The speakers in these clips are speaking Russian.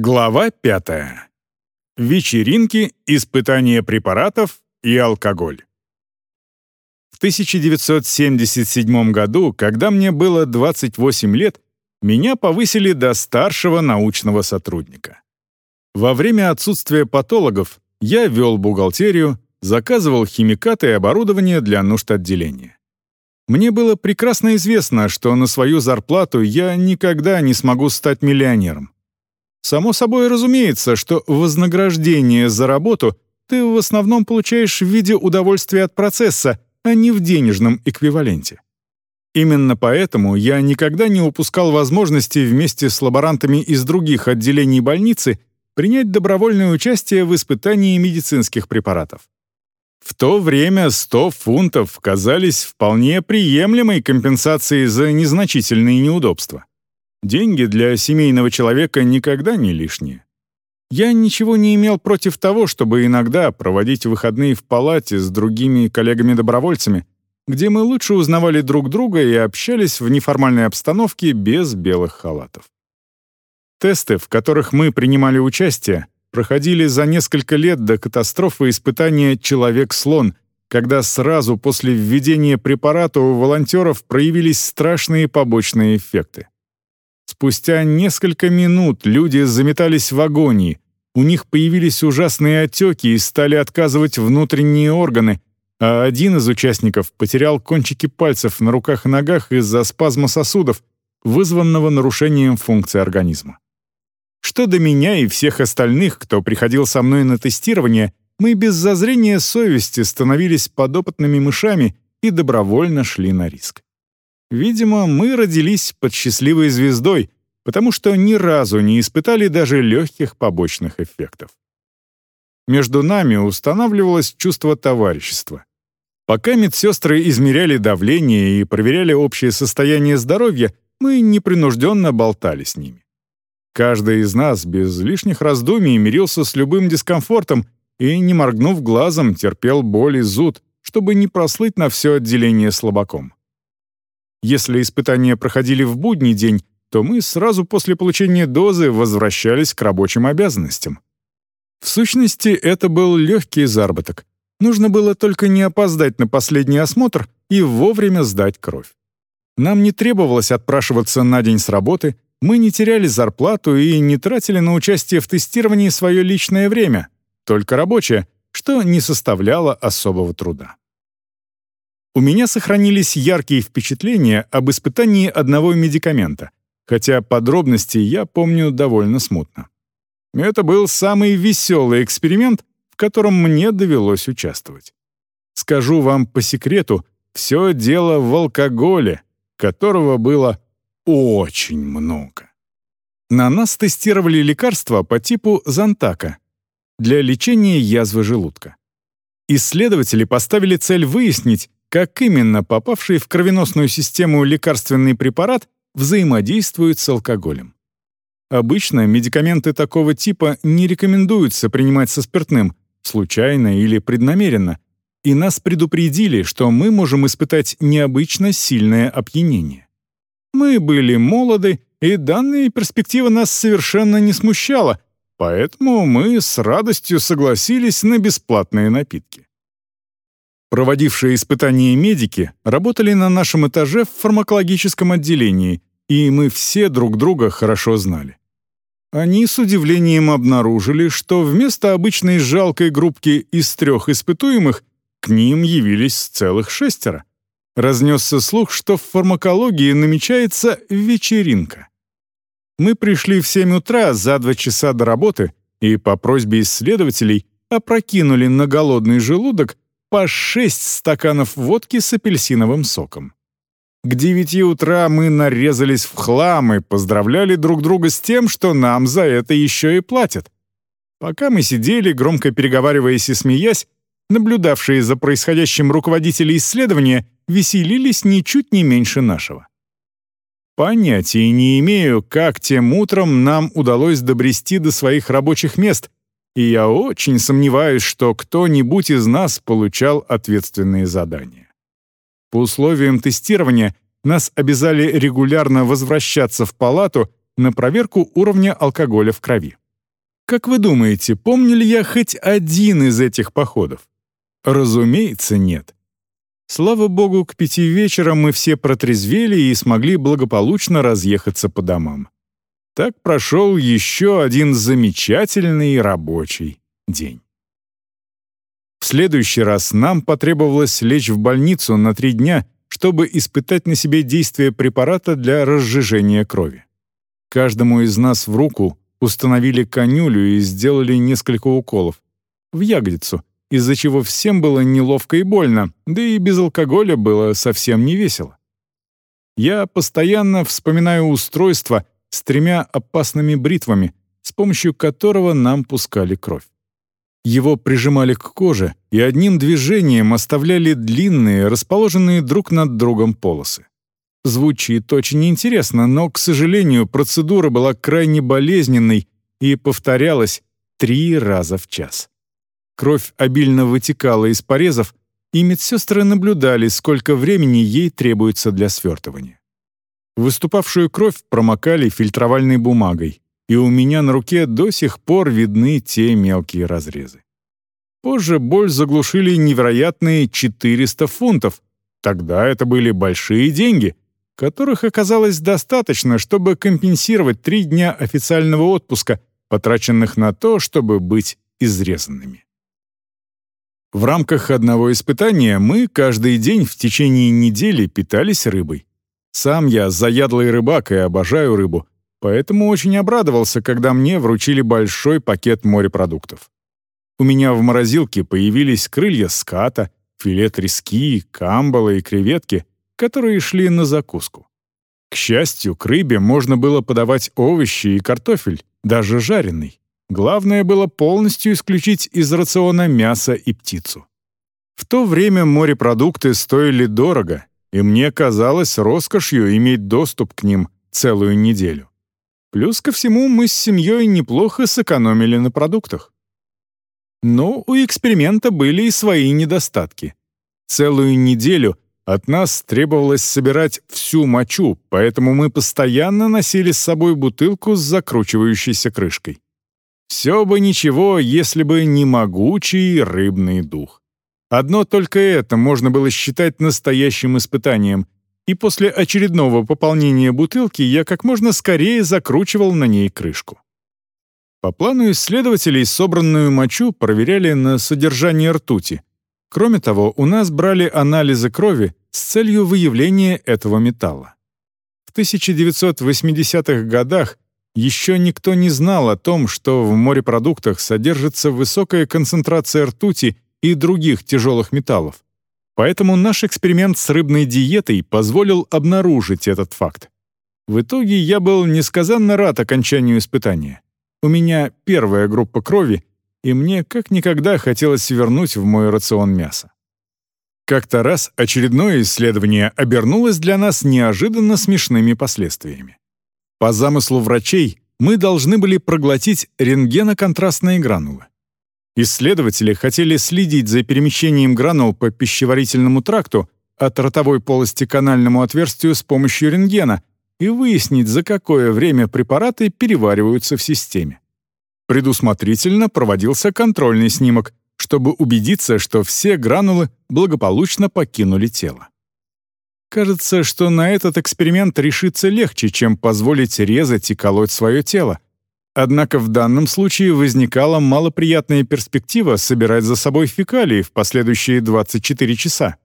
Глава 5. Вечеринки, испытания препаратов и алкоголь. В 1977 году, когда мне было 28 лет, меня повысили до старшего научного сотрудника. Во время отсутствия патологов я вел бухгалтерию, заказывал химикаты и оборудование для нужд отделения. Мне было прекрасно известно, что на свою зарплату я никогда не смогу стать миллионером. Само собой разумеется, что вознаграждение за работу ты в основном получаешь в виде удовольствия от процесса, а не в денежном эквиваленте. Именно поэтому я никогда не упускал возможности вместе с лаборантами из других отделений больницы принять добровольное участие в испытании медицинских препаратов. В то время 100 фунтов казались вполне приемлемой компенсацией за незначительные неудобства. Деньги для семейного человека никогда не лишние. Я ничего не имел против того, чтобы иногда проводить выходные в палате с другими коллегами-добровольцами, где мы лучше узнавали друг друга и общались в неформальной обстановке без белых халатов. Тесты, в которых мы принимали участие, проходили за несколько лет до катастрофы испытания «Человек-слон», когда сразу после введения препарата у волонтеров проявились страшные побочные эффекты. Спустя несколько минут люди заметались в агонии, у них появились ужасные отеки и стали отказывать внутренние органы, а один из участников потерял кончики пальцев на руках и ногах из-за спазма сосудов, вызванного нарушением функции организма. Что до меня и всех остальных, кто приходил со мной на тестирование, мы без зазрения совести становились подопытными мышами и добровольно шли на риск. Видимо, мы родились под счастливой звездой, потому что ни разу не испытали даже легких побочных эффектов. Между нами устанавливалось чувство товарищества. Пока медсестры измеряли давление и проверяли общее состояние здоровья, мы непринужденно болтали с ними. Каждый из нас без лишних раздумий мирился с любым дискомфортом и, не моргнув глазом, терпел боль и зуд, чтобы не прослыть на все отделение слабаком. Если испытания проходили в будний день, то мы сразу после получения дозы возвращались к рабочим обязанностям. В сущности, это был легкий заработок. Нужно было только не опоздать на последний осмотр и вовремя сдать кровь. Нам не требовалось отпрашиваться на день с работы, мы не теряли зарплату и не тратили на участие в тестировании свое личное время, только рабочее, что не составляло особого труда. У меня сохранились яркие впечатления об испытании одного медикамента, хотя подробности я помню довольно смутно. Это был самый веселый эксперимент, в котором мне довелось участвовать. Скажу вам по секрету, все дело в алкоголе, которого было очень много. На нас тестировали лекарства по типу Зантака для лечения язвы желудка. Исследователи поставили цель выяснить, как именно попавший в кровеносную систему лекарственный препарат взаимодействует с алкоголем. Обычно медикаменты такого типа не рекомендуется принимать со спиртным, случайно или преднамеренно, и нас предупредили, что мы можем испытать необычно сильное опьянение. Мы были молоды, и данная перспектива нас совершенно не смущала, поэтому мы с радостью согласились на бесплатные напитки. Проводившие испытания медики работали на нашем этаже в фармакологическом отделении, и мы все друг друга хорошо знали. Они с удивлением обнаружили, что вместо обычной жалкой группки из трех испытуемых к ним явились целых шестеро. Разнесся слух, что в фармакологии намечается вечеринка. Мы пришли в 7 утра за два часа до работы и по просьбе исследователей опрокинули на голодный желудок по шесть стаканов водки с апельсиновым соком. К девяти утра мы нарезались в хлам и поздравляли друг друга с тем, что нам за это еще и платят. Пока мы сидели, громко переговариваясь и смеясь, наблюдавшие за происходящим руководители исследования веселились ничуть не меньше нашего. Понятия не имею, как тем утром нам удалось добрести до своих рабочих мест, и я очень сомневаюсь, что кто-нибудь из нас получал ответственные задания. По условиям тестирования нас обязали регулярно возвращаться в палату на проверку уровня алкоголя в крови. Как вы думаете, помню ли я хоть один из этих походов? Разумеется, нет. Слава богу, к пяти вечера мы все протрезвели и смогли благополучно разъехаться по домам. Так прошел еще один замечательный рабочий день. В следующий раз нам потребовалось лечь в больницу на три дня, чтобы испытать на себе действие препарата для разжижения крови. Каждому из нас в руку установили конюлю и сделали несколько уколов. В ягодицу, из-за чего всем было неловко и больно, да и без алкоголя было совсем не весело. Я постоянно вспоминаю устройство с тремя опасными бритвами, с помощью которого нам пускали кровь. Его прижимали к коже и одним движением оставляли длинные, расположенные друг над другом полосы. Звучит очень интересно, но, к сожалению, процедура была крайне болезненной и повторялась три раза в час. Кровь обильно вытекала из порезов, и медсестры наблюдали, сколько времени ей требуется для свертывания. Выступавшую кровь промокали фильтровальной бумагой, и у меня на руке до сих пор видны те мелкие разрезы. Позже боль заглушили невероятные 400 фунтов. Тогда это были большие деньги, которых оказалось достаточно, чтобы компенсировать три дня официального отпуска, потраченных на то, чтобы быть изрезанными. В рамках одного испытания мы каждый день в течение недели питались рыбой. Сам я заядлый рыбак и обожаю рыбу, поэтому очень обрадовался, когда мне вручили большой пакет морепродуктов. У меня в морозилке появились крылья ската, филе трески, камбала и креветки, которые шли на закуску. К счастью, к рыбе можно было подавать овощи и картофель, даже жареный. Главное было полностью исключить из рациона мясо и птицу. В то время морепродукты стоили дорого, и мне казалось роскошью иметь доступ к ним целую неделю. Плюс ко всему мы с семьей неплохо сэкономили на продуктах. Но у эксперимента были и свои недостатки. Целую неделю от нас требовалось собирать всю мочу, поэтому мы постоянно носили с собой бутылку с закручивающейся крышкой. Все бы ничего, если бы не могучий рыбный дух. Одно только это можно было считать настоящим испытанием, и после очередного пополнения бутылки я как можно скорее закручивал на ней крышку. По плану исследователей собранную мочу проверяли на содержание ртути. Кроме того, у нас брали анализы крови с целью выявления этого металла. В 1980-х годах еще никто не знал о том, что в морепродуктах содержится высокая концентрация ртути и других тяжелых металлов. Поэтому наш эксперимент с рыбной диетой позволил обнаружить этот факт. В итоге я был несказанно рад окончанию испытания. У меня первая группа крови, и мне как никогда хотелось вернуть в мой рацион мясо. Как-то раз очередное исследование обернулось для нас неожиданно смешными последствиями. По замыслу врачей мы должны были проглотить рентгеноконтрастные гранулы. Исследователи хотели следить за перемещением гранул по пищеварительному тракту от ротовой полости к канальному отверстию с помощью рентгена и выяснить, за какое время препараты перевариваются в системе. Предусмотрительно проводился контрольный снимок, чтобы убедиться, что все гранулы благополучно покинули тело. Кажется, что на этот эксперимент решиться легче, чем позволить резать и колоть свое тело, Однако в данном случае возникала малоприятная перспектива собирать за собой фекалии в последующие 24 часа.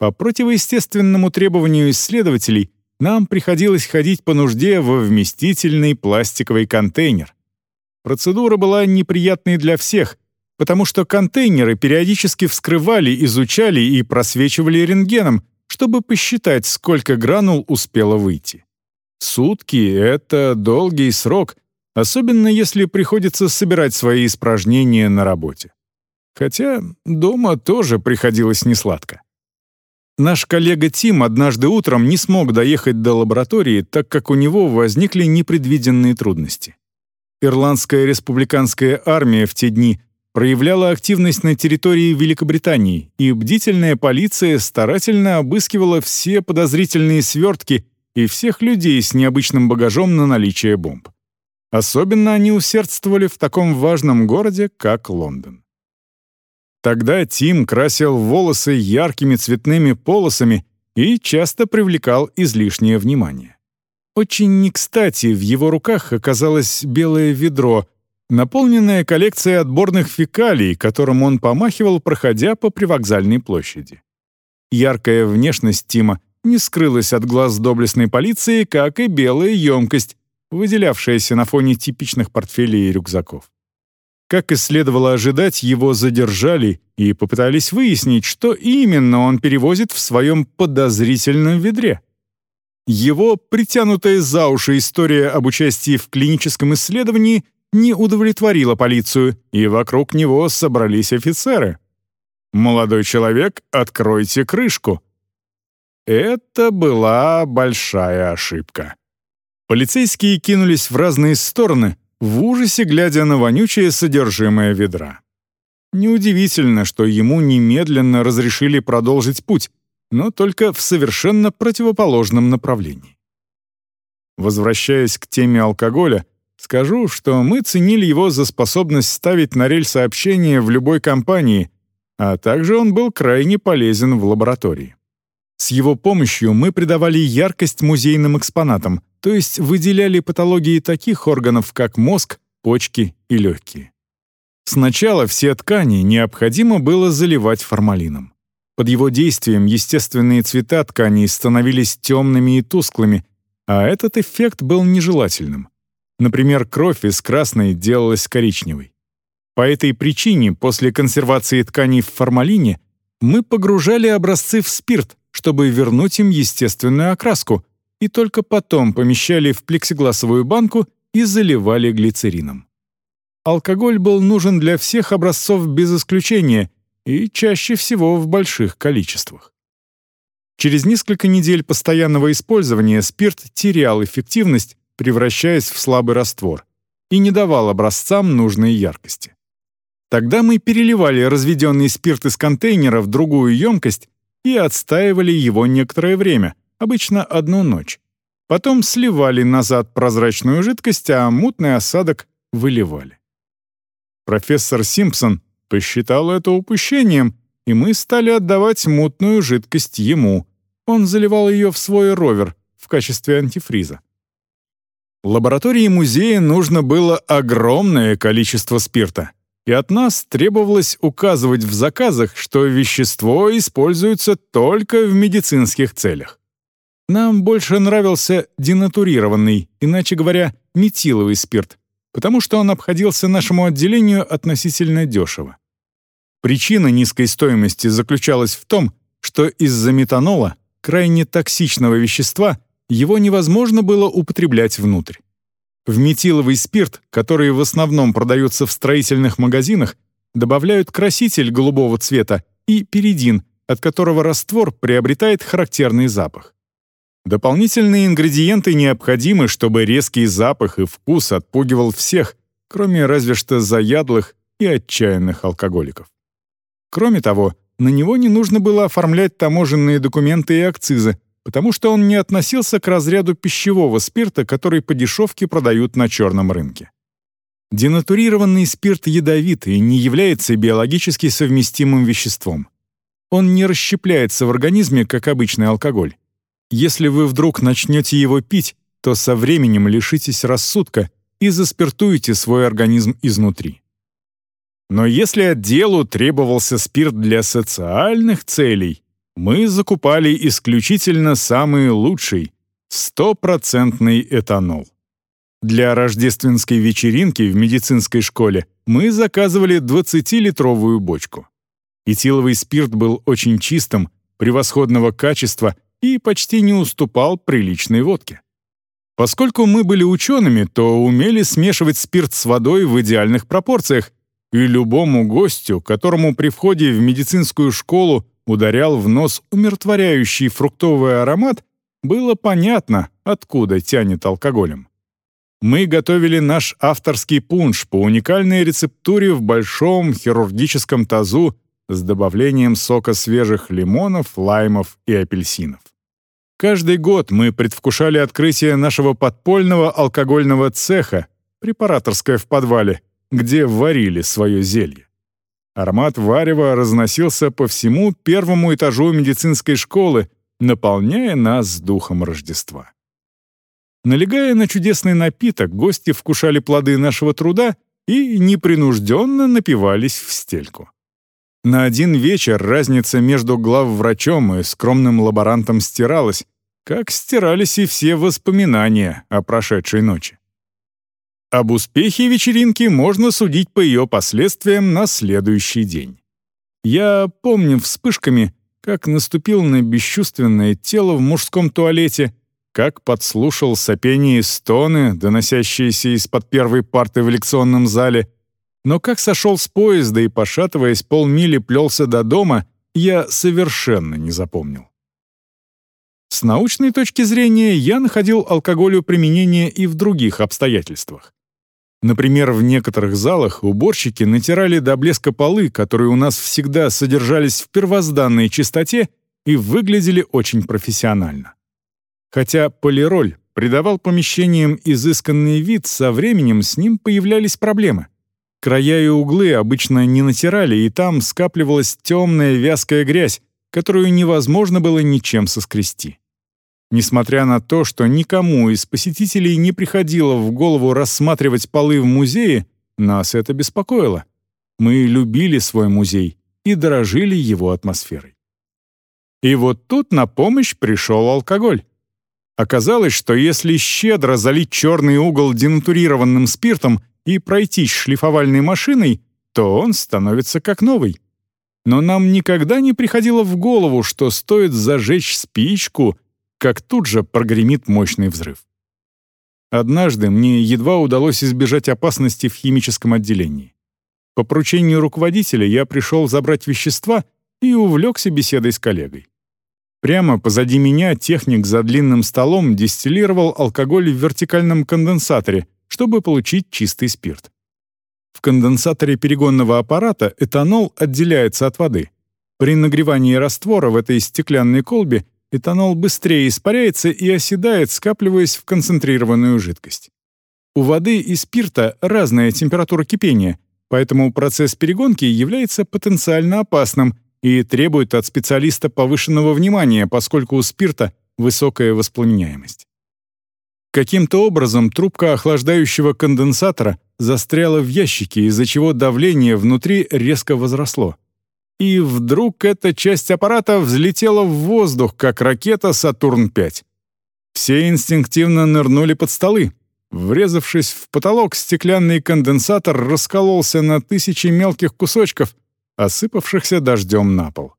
По противоестественному требованию исследователей нам приходилось ходить по нужде во вместительный пластиковый контейнер. Процедура была неприятной для всех, потому что контейнеры периодически вскрывали, изучали и просвечивали рентгеном, чтобы посчитать, сколько гранул успело выйти. Сутки — это долгий срок — особенно если приходится собирать свои испражнения на работе. Хотя дома тоже приходилось несладко. Наш коллега Тим однажды утром не смог доехать до лаборатории, так как у него возникли непредвиденные трудности. Ирландская республиканская армия в те дни проявляла активность на территории Великобритании, и бдительная полиция старательно обыскивала все подозрительные свертки и всех людей с необычным багажом на наличие бомб. Особенно они усердствовали в таком важном городе, как Лондон. Тогда Тим красил волосы яркими цветными полосами и часто привлекал излишнее внимание. Очень не кстати в его руках оказалось белое ведро, наполненное коллекцией отборных фекалий, которым он помахивал, проходя по привокзальной площади. Яркая внешность Тима не скрылась от глаз доблестной полиции, как и белая емкость, выделявшаяся на фоне типичных портфелей и рюкзаков. Как и следовало ожидать, его задержали и попытались выяснить, что именно он перевозит в своем подозрительном ведре. Его притянутая за уши история об участии в клиническом исследовании не удовлетворила полицию, и вокруг него собрались офицеры. «Молодой человек, откройте крышку». Это была большая ошибка. Полицейские кинулись в разные стороны, в ужасе глядя на вонючее содержимое ведра. Неудивительно, что ему немедленно разрешили продолжить путь, но только в совершенно противоположном направлении. Возвращаясь к теме алкоголя, скажу, что мы ценили его за способность ставить на рельсы общения в любой компании, а также он был крайне полезен в лаборатории. С его помощью мы придавали яркость музейным экспонатам, то есть выделяли патологии таких органов, как мозг, почки и легкие. Сначала все ткани необходимо было заливать формалином. Под его действием естественные цвета тканей становились темными и тусклыми, а этот эффект был нежелательным. Например, кровь из красной делалась коричневой. По этой причине после консервации тканей в формалине мы погружали образцы в спирт, чтобы вернуть им естественную окраску, и только потом помещали в плексигласовую банку и заливали глицерином. Алкоголь был нужен для всех образцов без исключения и чаще всего в больших количествах. Через несколько недель постоянного использования спирт терял эффективность, превращаясь в слабый раствор, и не давал образцам нужной яркости. Тогда мы переливали разведенный спирт из контейнера в другую емкость и отстаивали его некоторое время, обычно одну ночь. Потом сливали назад прозрачную жидкость, а мутный осадок выливали. Профессор Симпсон посчитал это упущением, и мы стали отдавать мутную жидкость ему. Он заливал ее в свой ровер в качестве антифриза. Лаборатории музея нужно было огромное количество спирта, и от нас требовалось указывать в заказах, что вещество используется только в медицинских целях. Нам больше нравился денатурированный, иначе говоря, метиловый спирт, потому что он обходился нашему отделению относительно дешево. Причина низкой стоимости заключалась в том, что из-за метанола, крайне токсичного вещества, его невозможно было употреблять внутрь. В метиловый спирт, который в основном продается в строительных магазинах, добавляют краситель голубого цвета и перидин, от которого раствор приобретает характерный запах. Дополнительные ингредиенты необходимы, чтобы резкий запах и вкус отпугивал всех, кроме разве что заядлых и отчаянных алкоголиков. Кроме того, на него не нужно было оформлять таможенные документы и акцизы, потому что он не относился к разряду пищевого спирта, который по дешевке продают на черном рынке. Денатурированный спирт ядовит и не является биологически совместимым веществом. Он не расщепляется в организме, как обычный алкоголь. Если вы вдруг начнете его пить, то со временем лишитесь рассудка и заспиртуете свой организм изнутри. Но если отделу требовался спирт для социальных целей, мы закупали исключительно самый лучший, стопроцентный этанол. Для рождественской вечеринки в медицинской школе мы заказывали 20-литровую бочку. Этиловый спирт был очень чистым, превосходного качества и почти не уступал приличной водке. Поскольку мы были учеными, то умели смешивать спирт с водой в идеальных пропорциях, и любому гостю, которому при входе в медицинскую школу ударял в нос умиротворяющий фруктовый аромат, было понятно, откуда тянет алкоголем. Мы готовили наш авторский пунш по уникальной рецептуре в большом хирургическом тазу с добавлением сока свежих лимонов, лаймов и апельсинов. Каждый год мы предвкушали открытие нашего подпольного алкогольного цеха, препараторская в подвале, где варили свое зелье. Аромат варева разносился по всему первому этажу медицинской школы, наполняя нас духом Рождества. Налегая на чудесный напиток, гости вкушали плоды нашего труда и непринужденно напивались в стельку. На один вечер разница между главврачом и скромным лаборантом стиралась, как стирались и все воспоминания о прошедшей ночи. Об успехе вечеринки можно судить по ее последствиям на следующий день. Я помню вспышками, как наступил на бесчувственное тело в мужском туалете, как подслушал сопение и стоны, доносящиеся из-под первой парты в лекционном зале, но как сошел с поезда и, пошатываясь полмили, плелся до дома, я совершенно не запомнил. С научной точки зрения я находил алкоголю применение и в других обстоятельствах. Например, в некоторых залах уборщики натирали до блеска полы, которые у нас всегда содержались в первозданной чистоте и выглядели очень профессионально. Хотя полироль придавал помещениям изысканный вид, со временем с ним появлялись проблемы. Края и углы обычно не натирали, и там скапливалась темная вязкая грязь, которую невозможно было ничем соскрести. Несмотря на то, что никому из посетителей не приходило в голову рассматривать полы в музее, нас это беспокоило. Мы любили свой музей и дорожили его атмосферой. И вот тут на помощь пришел алкоголь. Оказалось, что если щедро залить черный угол денатурированным спиртом и пройтись шлифовальной машиной, то он становится как новый. Но нам никогда не приходило в голову, что стоит зажечь спичку как тут же прогремит мощный взрыв. Однажды мне едва удалось избежать опасности в химическом отделении. По поручению руководителя я пришел забрать вещества и увлекся беседой с коллегой. Прямо позади меня техник за длинным столом дистиллировал алкоголь в вертикальном конденсаторе, чтобы получить чистый спирт. В конденсаторе перегонного аппарата этанол отделяется от воды. При нагревании раствора в этой стеклянной колбе этанол быстрее испаряется и оседает, скапливаясь в концентрированную жидкость. У воды и спирта разная температура кипения, поэтому процесс перегонки является потенциально опасным и требует от специалиста повышенного внимания, поскольку у спирта высокая воспламеняемость. Каким-то образом трубка охлаждающего конденсатора застряла в ящике, из-за чего давление внутри резко возросло. И вдруг эта часть аппарата взлетела в воздух, как ракета «Сатурн-5». Все инстинктивно нырнули под столы. Врезавшись в потолок, стеклянный конденсатор раскололся на тысячи мелких кусочков, осыпавшихся дождем на пол.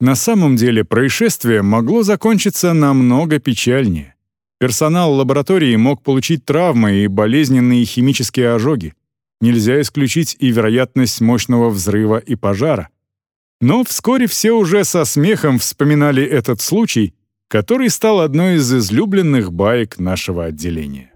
На самом деле происшествие могло закончиться намного печальнее. Персонал лаборатории мог получить травмы и болезненные химические ожоги нельзя исключить и вероятность мощного взрыва и пожара. Но вскоре все уже со смехом вспоминали этот случай, который стал одной из излюбленных баек нашего отделения.